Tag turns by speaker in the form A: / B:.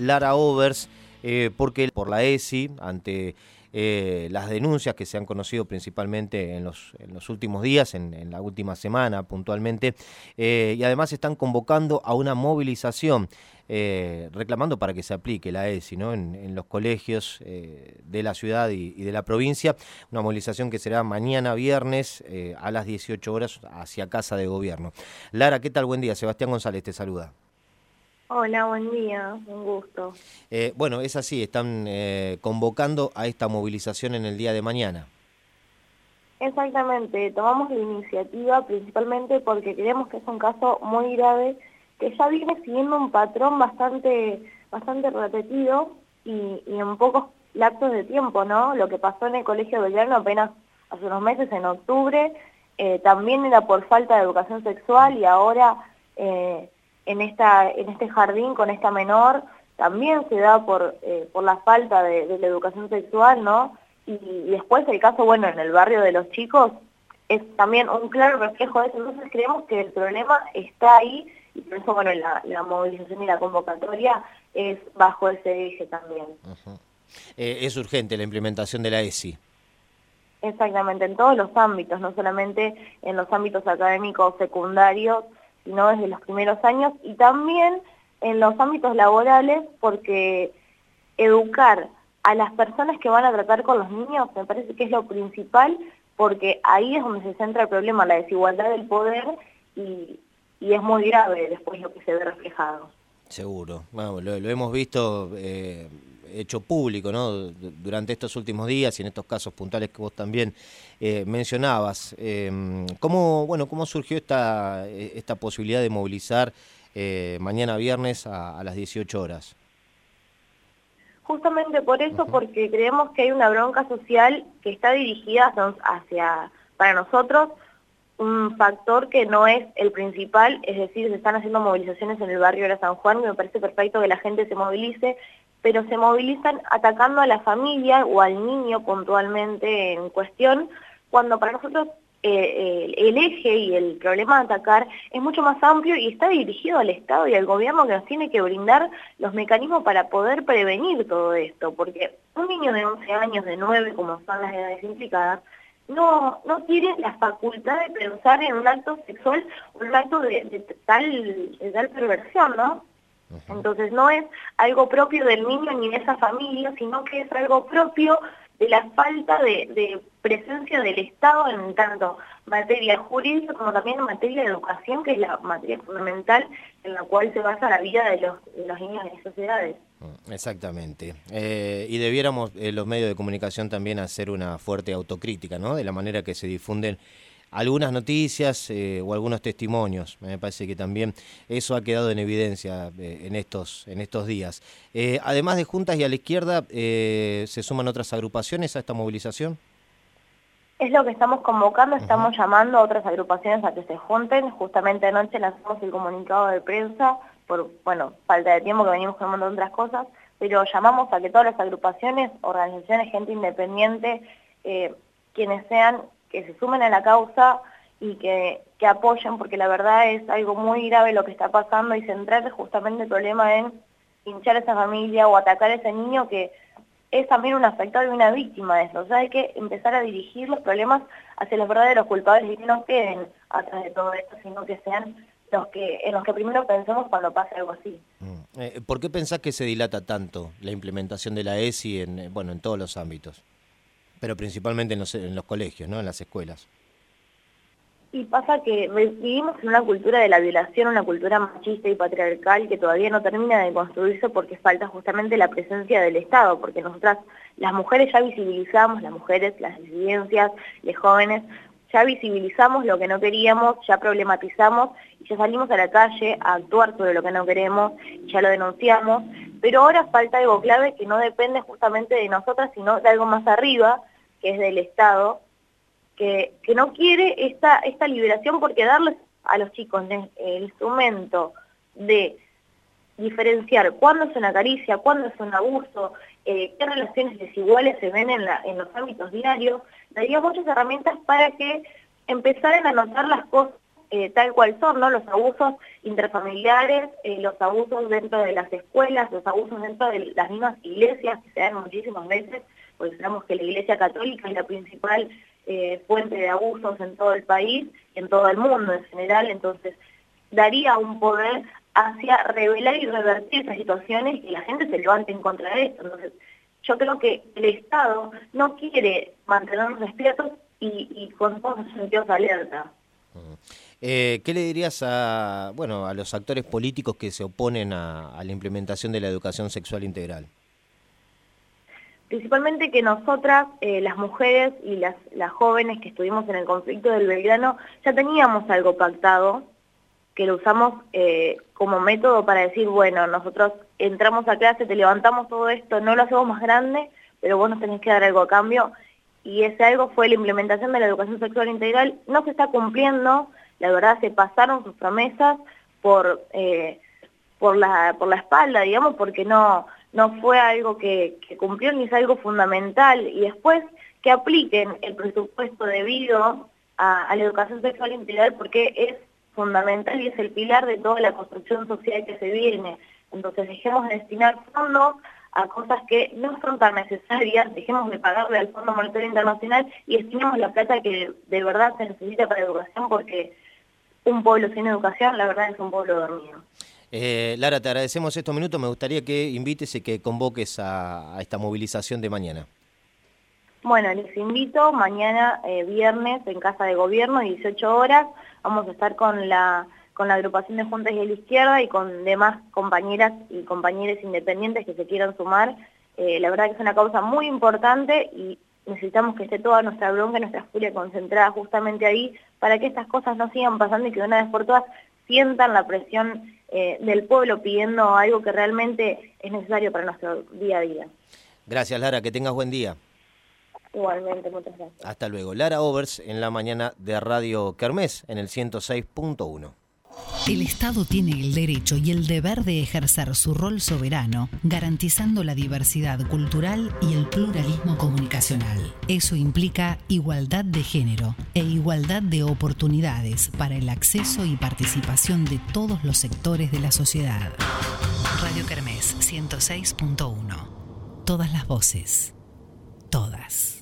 A: Lara Overs, eh, porque por la ESI, ante eh, las denuncias que se han conocido principalmente en los, últimos días, en, la última semana puntualmente, eh, y además están convocando a una movilización. reclamando para que se aplique la ESI en, los colegios de la ciudad y, de la provincia, una movilización que será mañana viernes a las 18 horas hacia Casa de Gobierno. Lara, ¿qué tal? Buen día. Sebastián González te saluda.
B: Hola, buen día, un gusto.
A: Eh, bueno, es así, están eh, convocando a esta movilización en el día de mañana.
B: Exactamente, tomamos la iniciativa principalmente porque creemos que es un caso muy grave que ya viene siguiendo un patrón bastante, bastante repetido y, en pocos lapsos de tiempo, ¿no? Lo que pasó en el Colegio Belgrano apenas hace unos meses, en octubre, eh, también era por falta de educación sexual y ahora... Eh, en, esta, en este jardín con esta menor también se da por, eh, por la falta de, la educación sexual, ¿no? Y, después el caso, bueno, en el barrio de los chicos es también un claro reflejo de eso. Entonces creemos que el problema está ahí y por eso, bueno, la, la movilización y la convocatoria es bajo ese eje también.
A: Eh, es urgente la implementación de la ESI.
B: Exactamente, en todos los ámbitos, no solamente en los ámbitos académicos secundarios, sino desde los primeros años y también en los ámbitos laborales porque educar a las personas que van a tratar con los niños me parece que es lo principal porque ahí es donde se centra el problema, la desigualdad del poder y, es muy grave después lo que se ve reflejado.
A: Seguro, lo, hemos visto eh, hecho público ¿no? durante estos últimos días y en estos casos puntuales que vos también eh, mencionabas. Em, ¿cómo, bueno, ¿Cómo surgió esta, esta posibilidad de movilizar eh, mañana viernes a, las 18 horas?
B: Justamente por eso, porque creemos que hay una bronca social que está dirigida hacia, para nosotros, un factor que no es el principal, es decir, se están haciendo movilizaciones en el barrio de San Juan y me parece perfecto que la gente se movilice, pero se movilizan atacando a la familia o al niño puntualmente en cuestión, cuando para nosotros eh, el eje y el problema de atacar es mucho más amplio y está dirigido al Estado y al gobierno que nos tiene que brindar los mecanismos para poder prevenir todo esto, porque un niño de 11 años, de 9, como son las edades implicadas, no, no tiene la facultad de pensar en un acto sexual, un acto de, tal, de tal perversión, ¿no? Entonces no es algo propio del niño ni de esa familia, sino que es algo propio de la falta de, presencia del Estado en tanto materia jurídica como también en materia de educación, que es la materia fundamental en la cual se basa la vida de los, niños en las sociedades.
A: Mm, exactamente. Eh, y debiéramos eh, los medios de comunicación también hacer una fuerte autocrítica, ¿no? De la manera que se difunden algunas noticias eh, o algunos testimonios. Me parece que también eso ha quedado en evidencia eh, en, estos, en estos días. Eh, además de Juntas y a la izquierda, ¿se suman otras agrupaciones a esta movilización?
B: Es lo que estamos convocando, estamos llamando a otras agrupaciones a que se junten. Justamente anoche lanzamos el comunicado de prensa por, bueno, falta de tiempo que venimos con un montón de otras cosas, pero llamamos a que todas las agrupaciones, organizaciones, gente independiente, quienes sean que se sumen a la causa y que, que apoyen, porque la verdad es algo muy grave lo que está pasando y centrar justamente el problema en hinchar a esa familia o atacar a ese niño que es también un afectado y una víctima de eso. O sea, hay que empezar a dirigir los problemas hacia los verdaderos culpables y que no queden atrás de todo esto, sino que sean los que en los que primero pensemos cuando pase algo así.
A: Mm. Eh, ¿Por qué pensás que se dilata tanto la implementación de la ESI en, eh, bueno, en todos los ámbitos? Pero principalmente en los, colegios, ¿no? en las escuelas.
B: Y pasa que vivimos en una cultura de la violación, una cultura machista y patriarcal que todavía no termina de construirse porque falta justamente la presencia del Estado, porque nosotras, las mujeres ya visibilizamos, las mujeres, las disidencias, los jóvenes, ya visibilizamos lo que no queríamos, ya problematizamos y ya salimos a la calle a actuar sobre lo que no queremos, ya lo denunciamos, pero ahora falta algo clave que no depende justamente de nosotras, sino de algo más arriba, que es del Estado, que, que no quiere esta, esta liberación porque darles a los chicos el instrumento de diferenciar cuándo es una caricia, cuándo es un abuso, eh, qué relaciones desiguales se ven en, la, en los ámbitos diarios, daría muchas herramientas para que empezaran a notar las cosas eh, tal cual son, ¿no? Los abusos intrafamiliares, eh, los abusos dentro de las escuelas, los abusos dentro de las mismas iglesias, que se dan muchísimas veces, porque sabemos que la iglesia católica es la principal eh, fuente de abusos en todo el país, en todo el mundo en general, entonces daría un poder hacia revelar y revertir esas situaciones y la gente se levante en contra de esto. Entonces, yo creo que el Estado no quiere mantenernos despiertos y, con todos los sentidos alerta.
A: Eh, ¿Qué le dirías a, bueno, a los actores políticos que se oponen a, la implementación de la educación sexual integral?
B: Principalmente que nosotras, eh, las mujeres y las, jóvenes que estuvimos en el conflicto del Belgrano, ya teníamos algo pactado, que lo usamos eh, como método para decir, bueno, nosotros entramos a clase, te levantamos todo esto, no lo hacemos más grande, pero vos nos tenés que dar algo a cambio. Y ese algo fue la implementación de la educación sexual integral. No se está cumpliendo, la verdad se pasaron sus promesas por, eh, por, la, por la espalda, digamos, porque no, no fue algo que, que cumplió ni es algo fundamental. Y después que apliquen el presupuesto debido a, la educación sexual integral porque es fundamental y es el pilar de toda la construcción social que se viene. Entonces dejemos de destinar fondos a cosas que no son tan necesarias, dejemos de pagarle al Fondo Monetario y destinemos la plata que de verdad se necesita para educación porque un pueblo sin educación la verdad es un pueblo dormido.
A: Eh, Lara, te agradecemos estos minutos, me gustaría que invites y que convoques a, esta movilización de mañana.
B: Bueno, les invito mañana eh, viernes en Casa de Gobierno, 18 horas, vamos a estar con la con la agrupación de Juntas de la Izquierda y con demás compañeras y compañeros independientes que se quieran sumar. Eh, la verdad que es una causa muy importante y necesitamos que esté toda nuestra bronca, nuestra furia concentrada justamente ahí para que estas cosas no sigan pasando y que de una vez por todas sientan la presión eh, del pueblo pidiendo algo que realmente es necesario para nuestro día a día.
A: Gracias Lara, que tengas buen día.
B: Igualmente, muchas gracias.
A: Hasta luego. Lara Overs en la mañana de Radio Kermés en el 106.1.
C: El Estado tiene el derecho y el deber de ejercer su rol soberano, garantizando la diversidad cultural y el pluralismo comunicacional. Eso implica igualdad de género e igualdad de oportunidades para el acceso y participación de todos los sectores de la sociedad. Radio Kermés 106.1. Todas las voces. Todas.